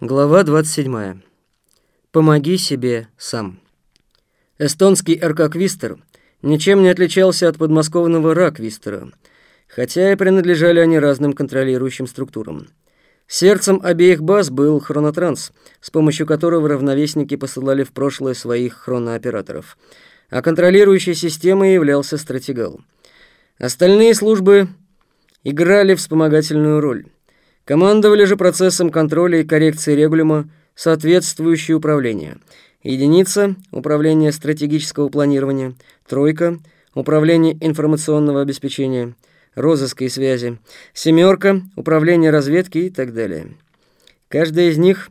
Глава 27. Помоги себе сам. Эстонский РК-квистер ничем не отличался от подмосковного РА-квистера, хотя и принадлежали они разным контролирующим структурам. Сердцем обеих баз был хронотранс, с помощью которого равновесники посылали в прошлое своих хронооператоров, а контролирующей системой являлся стратегал. Остальные службы играли вспомогательную роль. Командовали же процессом контроля и коррекции регулима соответствующее управление. Единица – управление стратегического планирования, тройка – управление информационного обеспечения, розыска и связи, семерка – управление разведки и так далее. Каждая из них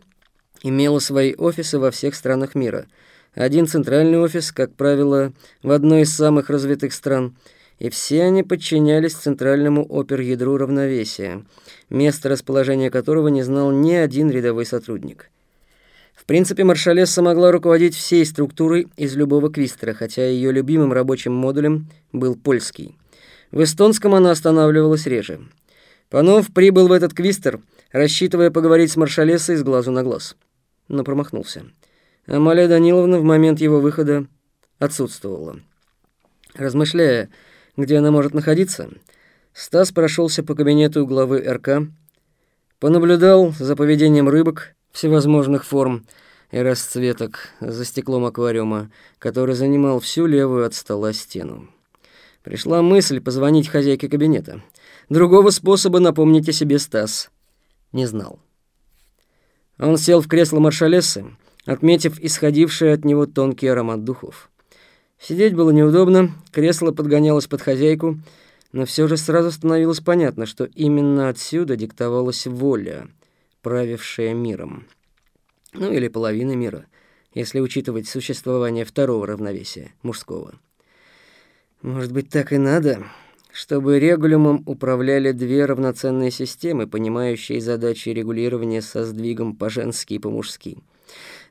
имела свои офисы во всех странах мира. Один центральный офис, как правило, в одной из самых развитых стран – и все они подчинялись центральному опер-ядру равновесия, место расположения которого не знал ни один рядовой сотрудник. В принципе, маршалесса могла руководить всей структурой из любого квистера, хотя ее любимым рабочим модулем был польский. В эстонском она останавливалась реже. Панов прибыл в этот квистер, рассчитывая поговорить с маршалессой с глазу на глаз. Но промахнулся. Амалия Даниловна в момент его выхода отсутствовала. Размышляя, где она может находиться, Стас прошелся по кабинету главы РК, понаблюдал за поведением рыбок всевозможных форм и расцветок за стеклом аквариума, который занимал всю левую от стола стену. Пришла мысль позвонить хозяйке кабинета. Другого способа напомнить о себе Стас не знал. Он сел в кресло маршалессы, отметив исходивший от него тонкий аромат духов. Сидеть было неудобно, кресло подгонялось под хозяйку, но все же сразу становилось понятно, что именно отсюда диктовалась воля, правившая миром. Ну или половина мира, если учитывать существование второго равновесия, мужского. Может быть, так и надо, чтобы регулюмом управляли две равноценные системы, понимающие задачи регулирования со сдвигом по-женски и по-мужски.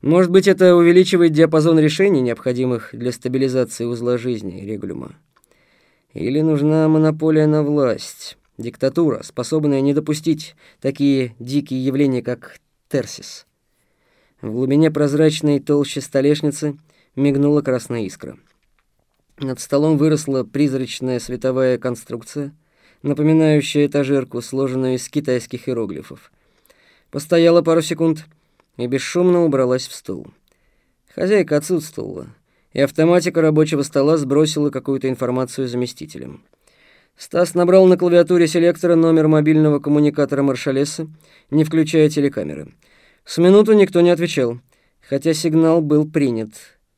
Может быть, это увеличивает диапазон решений, необходимых для стабилизации узла жизни регулюма. Или нужна монополия на власть, диктатура, способная не допустить такие дикие явления, как терсис. В глубине прозрачной толщи столешницы мигнула красная искра. Над столом выросла призрачная световая конструкция, напоминающая этажерку, сложенную из китайских иероглифов. Постояла пару секунд — и бесшумно убралась в стул. Хозяйка отсутствовала, и автоматика рабочего стола сбросила какую-то информацию заместителям. Стас набрал на клавиатуре селектора номер мобильного коммуникатора маршалессы, не включая телекамеры. С минуту никто не отвечал, хотя сигнал был принят,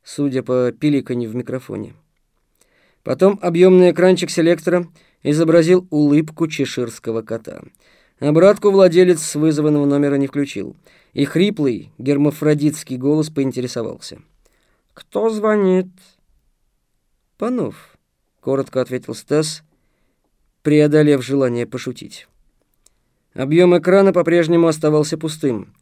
судя по пиликанью в микрофоне. Потом объемный экранчик селектора изобразил улыбку чеширского кота. Обратку владелец вызванного номера не включил — и хриплый гермафродитский голос поинтересовался. «Кто звонит?» «Панов», — коротко ответил Стас, преодолев желание пошутить. Объем экрана по-прежнему оставался пустым.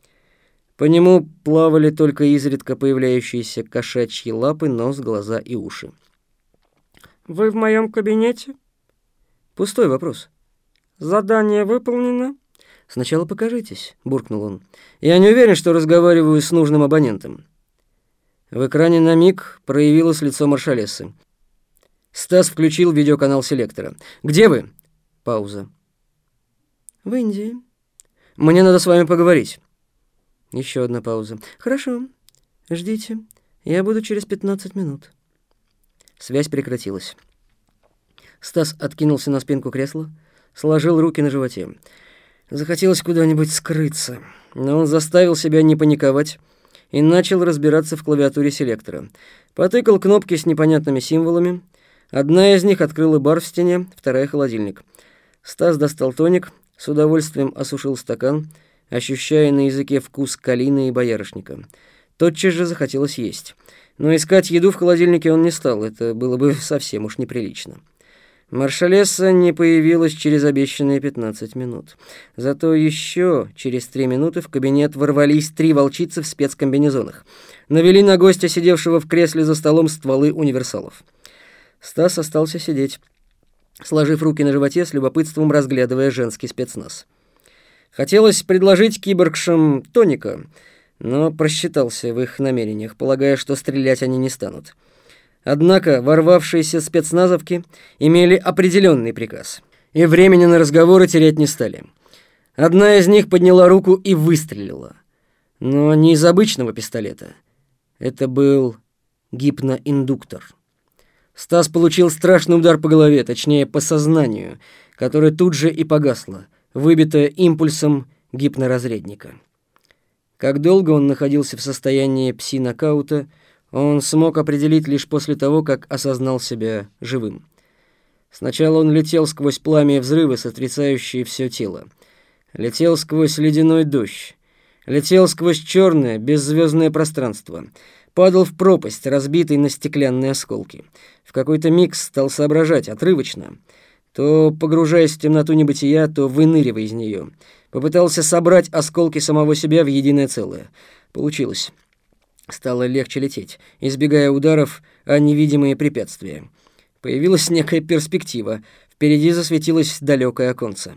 По нему плавали только изредка появляющиеся кошачьи лапы, нос, глаза и уши. «Вы в моем кабинете?» «Пустой вопрос». «Задание выполнено?» «Сначала покажитесь», — буркнул он. «Я не уверен, что разговариваю с нужным абонентом». В экране на миг проявилось лицо маршалессы. Стас включил видеоканал селектора. «Где вы?» Пауза. «В Индии». «Мне надо с вами поговорить». Еще одна пауза. «Хорошо. Ждите. Я буду через 15 минут». Связь прекратилась. Стас откинулся на спинку кресла, сложил руки на животе. Захотелось куда-нибудь скрыться, но он заставил себя не паниковать и начал разбираться в клавиатуре селектора. Потыкал кнопки с непонятными символами. Одна из них открыла бар в стене, вторая — холодильник. Стас достал тоник, с удовольствием осушил стакан, ощущая на языке вкус калины и боярышника. Тотчас же захотелось есть. Но искать еду в холодильнике он не стал, это было бы совсем уж неприлично. Маршалесса не появилась через обещанные 15 минут. Зато еще через три минуты в кабинет ворвались три волчицы в спецкомбинезонах. Навели на гостя, сидевшего в кресле за столом, стволы универсалов. Стас остался сидеть, сложив руки на животе, с любопытством разглядывая женский спецназ. Хотелось предложить киборгшам тоника, но просчитался в их намерениях, полагая, что стрелять они не станут. Однако ворвавшиеся спецназовки имели определенный приказ, и времени на разговоры терять не стали. Одна из них подняла руку и выстрелила. Но не из обычного пистолета. Это был гипноиндуктор. Стас получил страшный удар по голове, точнее, по сознанию, которое тут же и погасло, выбитое импульсом гипноразредника. Как долго он находился в состоянии пси-нокаута, он смог определить лишь после того, как осознал себя живым. Сначала он летел сквозь пламя взрывы, сотрясающие все тело. Летел сквозь ледяной дождь. Летел сквозь черное, беззвездное пространство. Падал в пропасть, разбитый на стеклянные осколки. В какой-то миг стал соображать отрывочно. То погружаясь в темноту небытия, то выныривая из нее. Попытался собрать осколки самого себя в единое целое. Получилось. Стало легче лететь, избегая ударов о невидимые препятствия. Появилась некая перспектива. Впереди засветилось далекое оконце.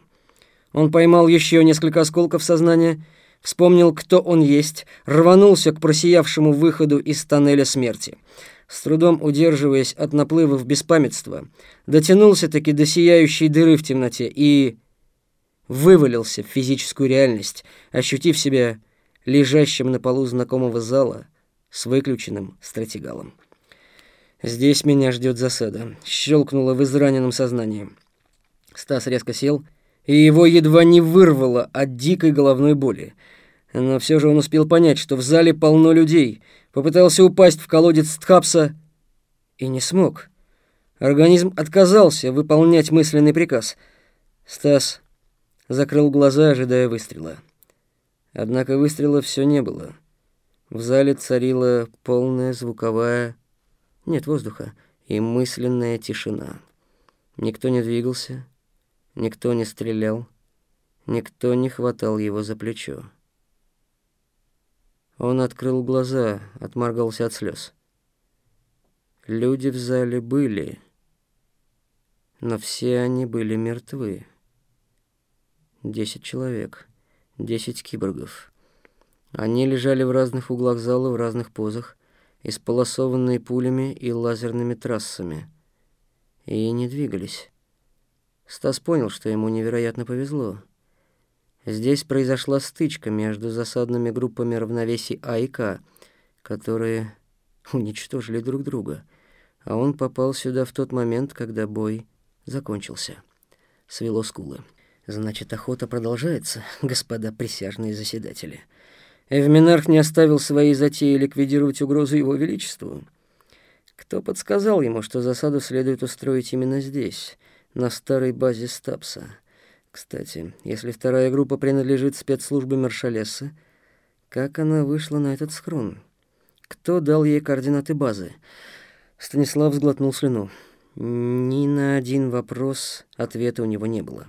Он поймал еще несколько осколков сознания, вспомнил, кто он есть, рванулся к просиявшему выходу из тоннеля смерти. С трудом удерживаясь от наплывов беспамятства, дотянулся-таки до сияющей дыры в темноте и вывалился в физическую реальность, ощутив себя лежащим на полу знакомого зала с выключенным стратегалом. «Здесь меня ждет засада», — щелкнуло в израненном сознании. Стас резко сел и его едва не вырвало от дикой головной боли. Но все же он успел понять, что в зале полно людей, попытался упасть в колодец Тхапса и не смог. Организм отказался выполнять мысленный приказ. Стас закрыл глаза, ожидая выстрела. Однако выстрела все не было. В зале царила полная звуковая... Нет воздуха и мысленная тишина. Никто не двигался, Никто не стрелял, никто не хватал его за плечо. Он открыл глаза, отморгался от слез. Люди в зале были, но все они были мертвы. Десять человек, десять киборгов. Они лежали в разных углах зала, в разных позах, исполосованные пулями и лазерными трассами, и не двигались. Стас понял, что ему невероятно повезло. Здесь произошла стычка между засадными группами равновесий А и К, которые уничтожили друг друга, а он попал сюда в тот момент, когда бой закончился. Свело скулы. Значит, охота продолжается, господа присяжные заседатели. Эвминарх не оставил своей затеи ликвидировать угрозу его величеству. Кто подсказал ему, что засаду следует устроить именно здесь, на старой базе Стапса. Кстати, если вторая группа принадлежит спецслужбе Маршалеса, как она вышла на этот схрон? Кто дал ей координаты базы? Станислав сглотнул слюну. Ни на один вопрос ответа у него не было.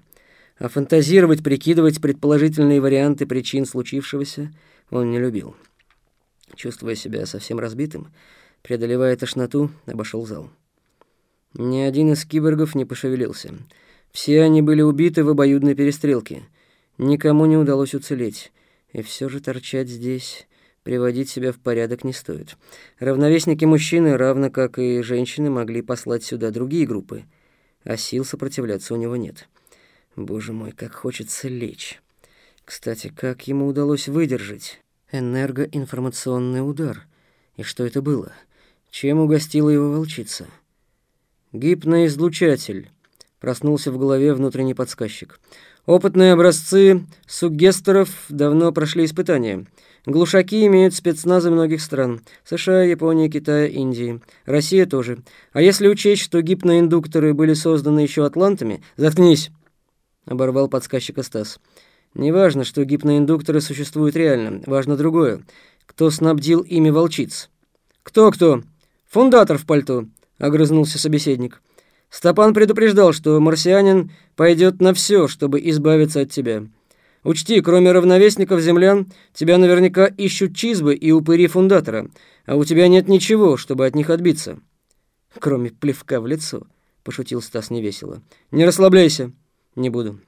А фантазировать, прикидывать предположительные варианты причин случившегося он не любил. Чувствуя себя совсем разбитым, преодолевая тошноту, обошел зал. Ни один из киборгов не пошевелился. Все они были убиты в обоюдной перестрелке. Никому не удалось уцелеть. И все же торчать здесь, приводить себя в порядок не стоит. Равновесники мужчины, равно как и женщины, могли послать сюда другие группы, а сил сопротивляться у него нет. Боже мой, как хочется лечь. Кстати, как ему удалось выдержать энергоинформационный удар? И что это было? Чем угостила его волчица? Гипноизлучатель. Проснулся в голове внутренний подсказчик. Опытные образцы суггесторов давно прошли испытания. Глушаки имеют спецназы многих стран. США, Япония, Китай, Индии. Россия тоже. А если учесть, что гипноиндукторы были созданы еще атлантами... Заткнись! Оборвал подсказчика Стас. Неважно, что гипноиндукторы существуют реально. Важно другое. Кто снабдил ими волчиц? Кто-кто? Фундатор в пальто. — огрызнулся собеседник. «Стопан предупреждал, что марсианин пойдет на все, чтобы избавиться от тебя. Учти, кроме равновесников землян, тебя наверняка ищут чизбы и упыри фундатора, а у тебя нет ничего, чтобы от них отбиться». «Кроме плевка в лицо», — пошутил Стас невесело. «Не расслабляйся». «Не буду».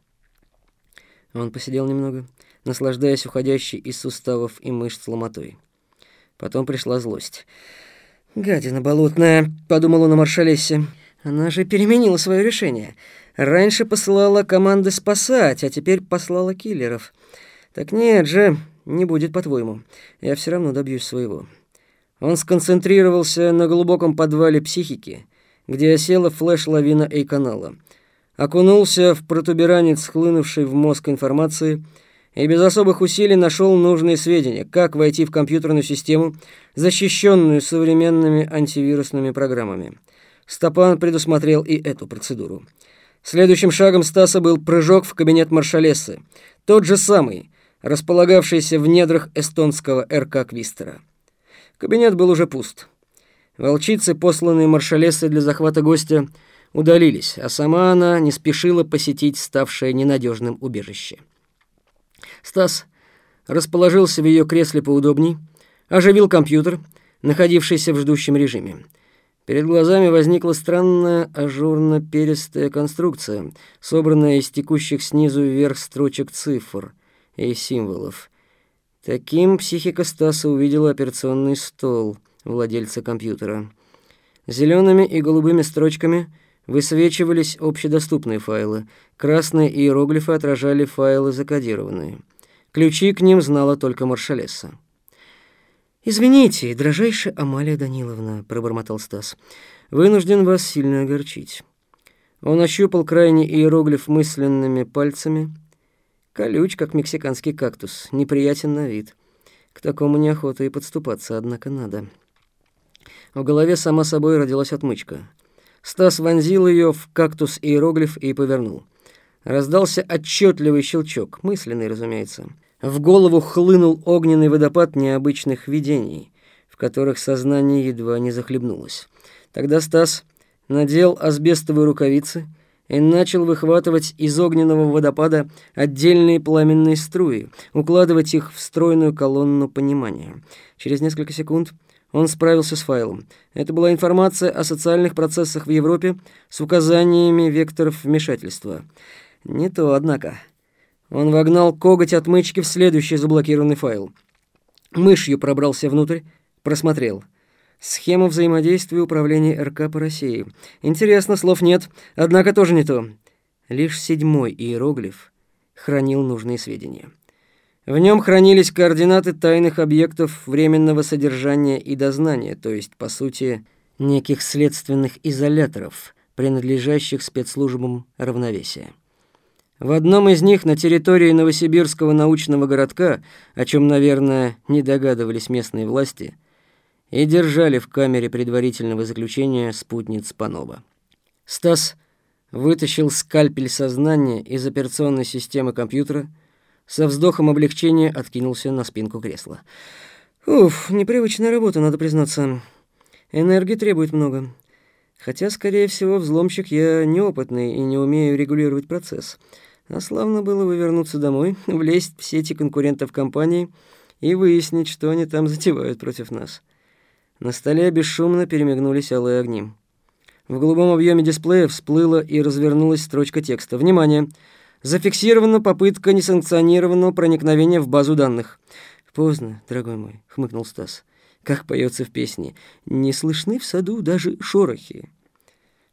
Он посидел немного, наслаждаясь уходящей из суставов и мышц ломотой. Потом пришла злость. «Гадина болотная», — подумал он о маршалессе. «Она же переменила свое решение. Раньше посылала команды спасать, а теперь послала киллеров. Так нет же, не будет, по-твоему. Я все равно добьюсь своего». Он сконцентрировался на глубоком подвале психики, где осела флеш-лавина A-канала. Окунулся в протуберанец, хлынувший в мозг информации, и без особых усилий нашел нужные сведения, как войти в компьютерную систему, защищенную современными антивирусными программами. Стопан предусмотрел и эту процедуру. Следующим шагом Стаса был прыжок в кабинет маршалессы, тот же самый, располагавшийся в недрах эстонского РК Квистера. Кабинет был уже пуст. Волчицы, посланные маршалессой для захвата гостя, удалились, а сама она не спешила посетить ставшее ненадежным убежище. Стас расположился в ее кресле поудобней, оживил компьютер, находившийся в ждущем режиме. Перед глазами возникла странная ажурно-перистая конструкция, собранная из текущих снизу вверх строчек цифр и символов. Таким психика Стаса увидела операционный стол владельца компьютера. Зелеными и голубыми строчками высвечивались общедоступные файлы. Красные иероглифы отражали файлы закодированные. Ключи к ним знала только маршалесса. «Извините, дрожайшая Амалия Даниловна», — пробормотал Стас. «Вынужден вас сильно огорчить». Он ощупал крайний иероглиф мысленными пальцами — Колюч, как мексиканский кактус, неприятен на вид. К такому неохота и подступаться, однако надо. В голове сама собой родилась отмычка. Стас вонзил ее в кактус иероглиф и повернул. Раздался отчетливый щелчок, мысленный, разумеется. В голову хлынул огненный водопад необычных видений, в которых сознание едва не захлебнулось. Тогда Стас надел асбестовые рукавицы — и начал выхватывать из огненного водопада отдельные пламенные струи, укладывать их в стройную колонну понимания. Через несколько секунд он справился с файлом. Это была информация о социальных процессах в Европе с указаниями векторов вмешательства. Не то, однако. Он вогнал коготь отмычки в следующий заблокированный файл. Мышью пробрался внутрь, просмотрел — Схема взаимодействия управления РК по России. Интересно, слов нет, однако тоже не то. Лишь седьмой иероглиф хранил нужные сведения. В нем хранились координаты тайных объектов временного содержания и дознания, то есть, по сути, неких следственных изоляторов, принадлежащих спецслужбам равновесия. В одном из них на территории Новосибирского научного городка, о чем, наверное, не догадывались местные власти, и держали в камере предварительного заключения спутниц Панова. Стас вытащил скальпель сознания из операционной системы компьютера, со вздохом облегчения откинулся на спинку кресла. «Уф, непривычная работа, надо признаться. Энергии требует много. Хотя, скорее всего, взломщик я неопытный и не умею регулировать процесс. А славно было бы вернуться домой, влезть в сети конкурентов компании и выяснить, что они там затевают против нас». На столе бесшумно перемигнулись алые огни. В голубом объеме дисплея всплыла и развернулась строчка текста. «Внимание! Зафиксирована попытка несанкционированного проникновения в базу данных». «Поздно, дорогой мой», — хмыкнул Стас. «Как поется в песне. Не слышны в саду даже шорохи».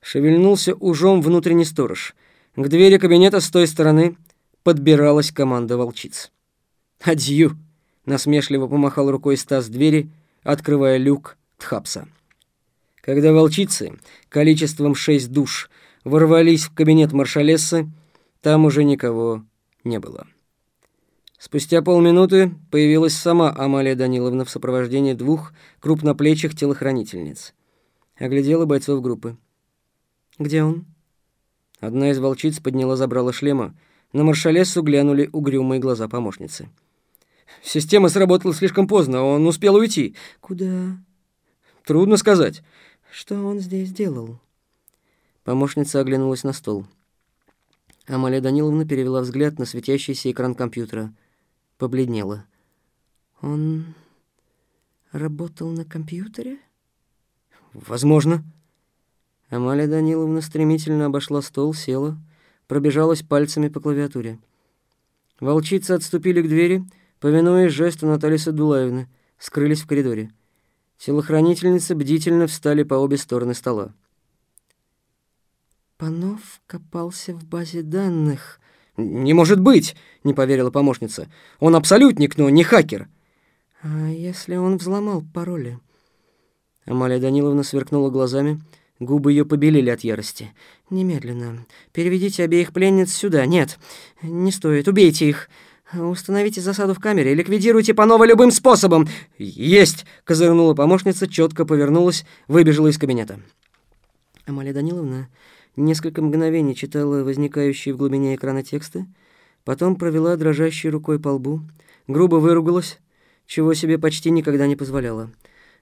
Шевельнулся ужом внутренний сторож. К двери кабинета с той стороны подбиралась команда волчиц. «Адью!» — насмешливо помахал рукой Стас двери — открывая люк Тхапса. Когда волчицы количеством шесть душ ворвались в кабинет маршалессы, там уже никого не было. Спустя полминуты появилась сама Амалия Даниловна в сопровождении двух крупноплечих телохранительниц. Оглядела бойцов группы. «Где он?» Одна из волчиц подняла забрала шлема. На маршалессу глянули угрюмые глаза помощницы. Система сработала слишком поздно, он успел уйти. Куда? Трудно сказать. Что он здесь делал? Помощница оглянулась на стол. Амалия Даниловна перевела взгляд на светящийся экран компьютера. Побледнела. Он работал на компьютере? Возможно. Амалия Даниловна стремительно обошла стол, села, пробежалась пальцами по клавиатуре. Волчицы отступили к двери, повинуясь жесту Натальи Садулаевны, скрылись в коридоре. Телохранительницы бдительно встали по обе стороны стола. Панов копался в базе данных. «Не может быть!» — не поверила помощница. «Он абсолютник, но не хакер!» «А если он взломал пароли?» Амалия Даниловна сверкнула глазами, губы ее побелели от ярости. «Немедленно. Переведите обеих пленниц сюда. Нет, не стоит. Убейте их. Установите засаду в камере ликвидируйте Панова любым способом!» «Есть!» — козырнула помощница, четко повернулась, выбежала из кабинета. Амалия Даниловна несколько мгновений читала возникающие в глубине экрана тексты, потом провела дрожащей рукой по лбу, грубо выругалась, чего себе почти никогда не позволяла.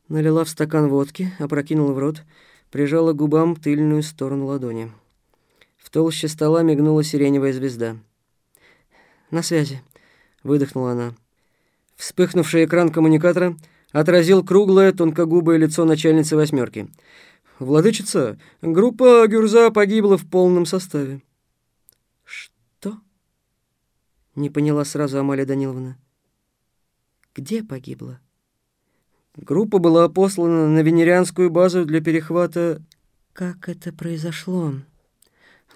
Налила в стакан водки, опрокинула в рот, прижала к губам тыльную сторону ладони. В толще стола мигнула сиреневая звезда. «На связи», — выдохнула она. Вспыхнувший экран коммуникатора отразил круглое, тонкогубое лицо начальницы восьмерки — «Владычица, группа Гюрза погибла в полном составе». «Что?» — не поняла сразу Амалия Даниловна. «Где погибла?» Группа была послана на венерианскую базу для перехвата... Как это произошло?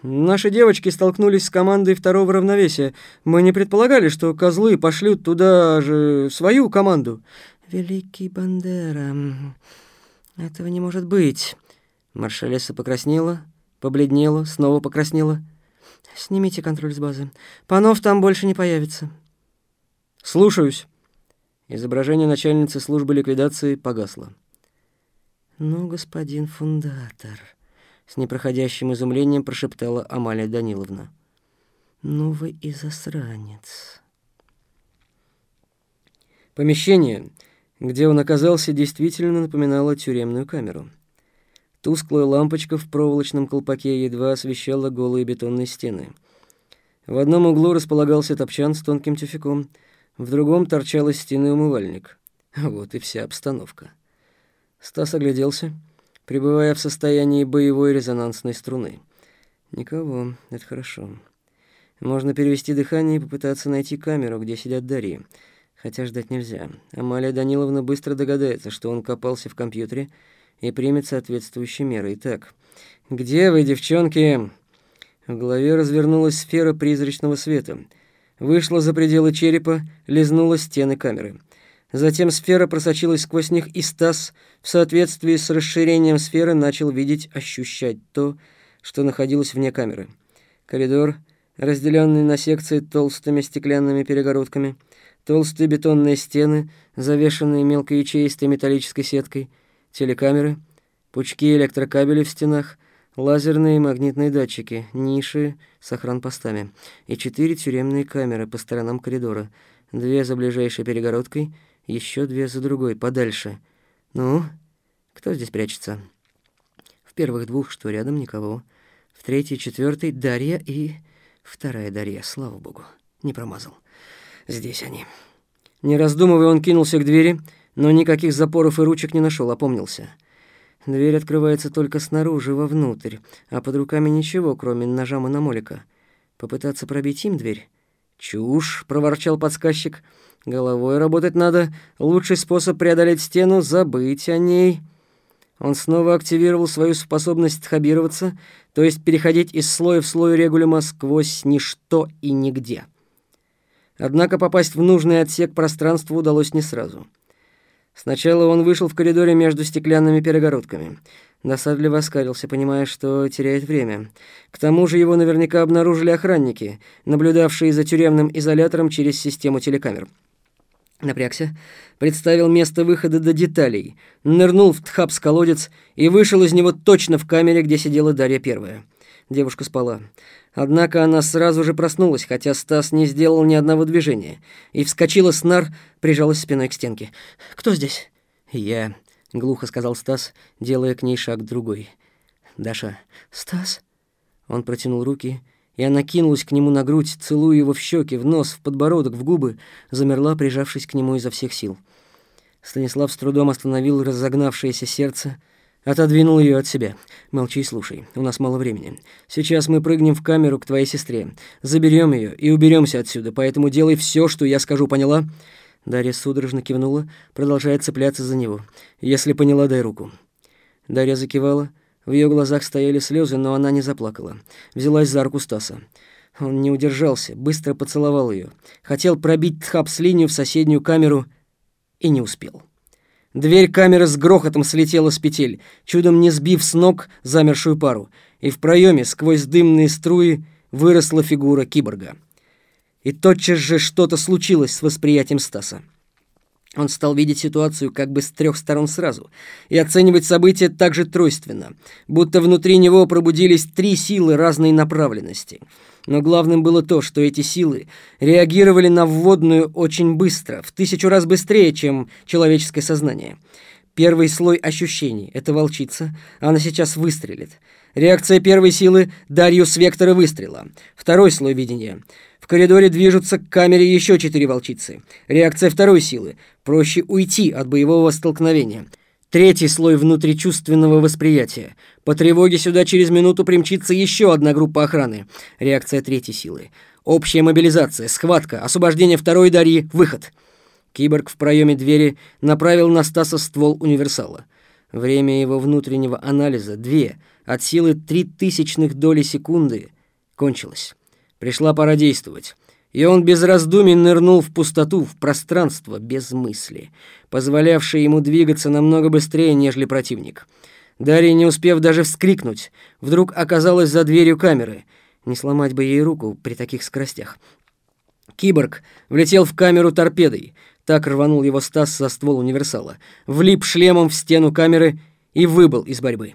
Наши девочки столкнулись с командой второго равновесия. Мы не предполагали, что козлы пошлют туда же свою команду. Великий Бандера... Этого не может быть. Маршалеса покраснела, побледнела, снова покраснела. «Снимите контроль с базы. Панов там больше не появится». «Слушаюсь». Изображение начальницы службы ликвидации погасло. «Ну, господин фундатор», — с непроходящим изумлением прошептала Амалия Даниловна. «Ну вы и засранец». Помещение, где он оказался, действительно напоминало тюремную камеру. Тусклая лампочка в проволочном колпаке едва освещала голые бетонные стены. В одном углу располагался топчан с тонким тюфяком, в другом торчал из стены умывальник. Вот и вся обстановка. Стас огляделся, пребывая в состоянии боевой резонансной струны. Никого, это хорошо. Можно перевести дыхание и попытаться найти камеру, где сидят Дарьи. Хотя ждать нельзя. Амалия Даниловна быстро догадается, что он копался в компьютере и примет соответствующие меры. Итак, где вы, девчонки? В голове развернулась сфера призрачного света. Вышла за пределы черепа, лизнула стены камеры. Затем сфера просочилась сквозь них, и Стас, в соответствии с расширением сферы, начал видеть, ощущать то, что находилось вне камеры. Коридор, разделенный на секции толстыми стеклянными перегородками, толстые бетонные стены, завешенные мелкоячеистой металлической сеткой — телекамеры, пучки электрокабелей в стенах, лазерные и магнитные датчики, ниши с охранпостами и четыре тюремные камеры по сторонам коридора, две за ближайшей перегородкой, еще две за другой, подальше. Ну, кто здесь прячется? В первых двух, что рядом, никого. В третьей, четвертой Дарья и вторая Дарья, слава богу, не промазал. Здесь они. Не раздумывая, он кинулся к двери, но никаких запоров и ручек не нашел, опомнился. Дверь открывается только снаружи, вовнутрь, а под руками ничего, кроме ножа мономолика. Попытаться пробить им дверь? «Чушь!» — проворчал подсказчик. «Головой работать надо. Лучший способ преодолеть стену — забыть о ней». Он снова активировал свою способность тхабироваться, то есть переходить из слоя в слой регулюма сквозь ничто и нигде. Однако попасть в нужный отсек пространства удалось не сразу. Сначала он вышел в коридоре между стеклянными перегородками. Досадливо оскалился, понимая, что теряет время. К тому же его наверняка обнаружили охранники, наблюдавшие за тюремным изолятором через систему телекамер. Напрягся, представил место выхода до деталей, нырнул в тхапс-колодец и вышел из него точно в камере, где сидела Дарья Первая. Девушка спала. Однако она сразу же проснулась, хотя Стас не сделал ни одного движения, и вскочила с нар, прижалась спиной к стенке. «Кто здесь?» «Я», — глухо сказал Стас, делая к ней шаг другой. «Даша». «Стас?» Он протянул руки, и она кинулась к нему на грудь, целуя его в щеки, в нос, в подбородок, в губы, замерла, прижавшись к нему изо всех сил. Станислав с трудом остановил разогнавшееся сердце, Отодвинул ее от себя. Молчи и слушай, у нас мало времени. Сейчас мы прыгнем в камеру к твоей сестре. Заберем ее и уберемся отсюда, поэтому делай все, что я скажу, поняла? Дарья судорожно кивнула, продолжая цепляться за него. Если поняла, дай руку. Дарья закивала. В ее глазах стояли слезы, но она не заплакала. Взялась за руку Стаса. Он не удержался, быстро поцеловал ее. Хотел пробить тхап-линию в соседнюю камеру и не успел. Дверь камеры с грохотом слетела с петель, чудом не сбив с ног замершую пару, и в проеме сквозь дымные струи выросла фигура киборга. И тотчас же что-то случилось с восприятием Стаса. Он стал видеть ситуацию как бы с трех сторон сразу и оценивать события так же тройственно, будто внутри него пробудились три силы разной направленности — но главным было то, что эти силы реагировали на вводную очень быстро, в тысячу раз быстрее, чем человеческое сознание. Первый слой ощущений — это волчица, она сейчас выстрелит. Реакция первой силы — Дарью с вектора выстрела. Второй слой видения — в коридоре движутся к камере еще четыре волчицы. Реакция второй силы — проще уйти от боевого столкновения — Третий слой внутричувственного восприятия. По тревоге сюда через минуту примчится еще одна группа охраны. Реакция третьей силы. Общая мобилизация, схватка, освобождение второй Дарьи, выход. Киборг в проеме двери направил на Стаса ствол универсала. Время его внутреннего анализа, две, от силы три тысячных доли секунды, кончилось. Пришла пора действовать и он без раздумий нырнул в пустоту, в пространство без мысли, позволявшее ему двигаться намного быстрее, нежели противник. Дарья, не успев даже вскрикнуть, вдруг оказалась за дверью камеры. Не сломать бы ей руку при таких скоростях. Киборг влетел в камеру торпедой. Так рванул его Стас за ствол универсала. Влип шлемом в стену камеры и выбыл из борьбы.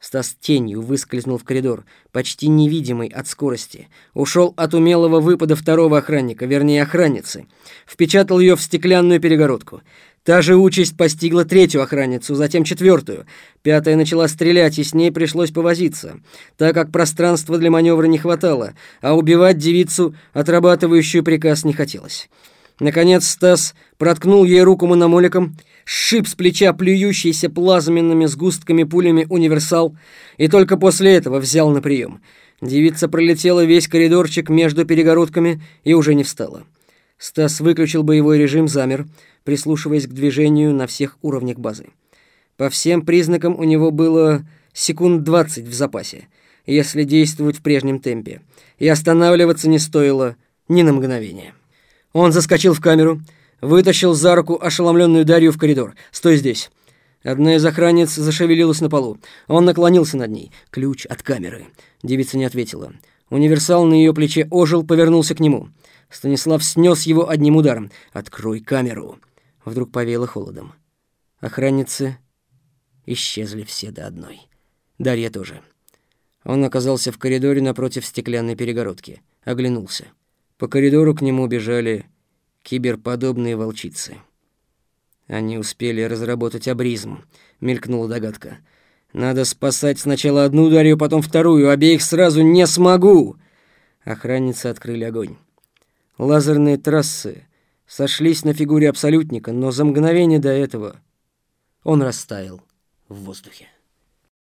Стас тенью выскользнул в коридор, почти невидимый от скорости. Ушел от умелого выпада второго охранника, вернее охранницы. Впечатал ее в стеклянную перегородку. Та же участь постигла третью охранницу, затем четвертую. Пятая начала стрелять, и с ней пришлось повозиться, так как пространства для маневра не хватало, а убивать девицу, отрабатывающую приказ, не хотелось. Наконец Стас проткнул ей руку мономоликом, сшиб с плеча плюющийся плазменными сгустками пулями универсал и только после этого взял на прием. Девица пролетела весь коридорчик между перегородками и уже не встала. Стас выключил боевой режим, замер, прислушиваясь к движению на всех уровнях базы. По всем признакам у него было секунд двадцать в запасе, если действовать в прежнем темпе, и останавливаться не стоило ни на мгновение. Он заскочил в камеру, вытащил за руку ошеломленную Дарью в коридор. «Стой здесь!» Одна из охранниц зашевелилась на полу. Он наклонился над ней. «Ключ от камеры». Девица не ответила. Универсал на ее плече ожил, повернулся к нему. Станислав снес его одним ударом. «Открой камеру!» Вдруг повеяло холодом. Охранницы исчезли все до одной. Дарья тоже. Он оказался в коридоре напротив стеклянной перегородки. Оглянулся. По коридору к нему бежали киберподобные волчицы. Они успели разработать абризм, мелькнула догадка. Надо спасать сначала одну Дарью, потом вторую, обеих сразу не смогу. Охранницы открыли огонь. Лазерные трассы сошлись на фигуре абсолютника, но за мгновение до этого он растаял в воздухе.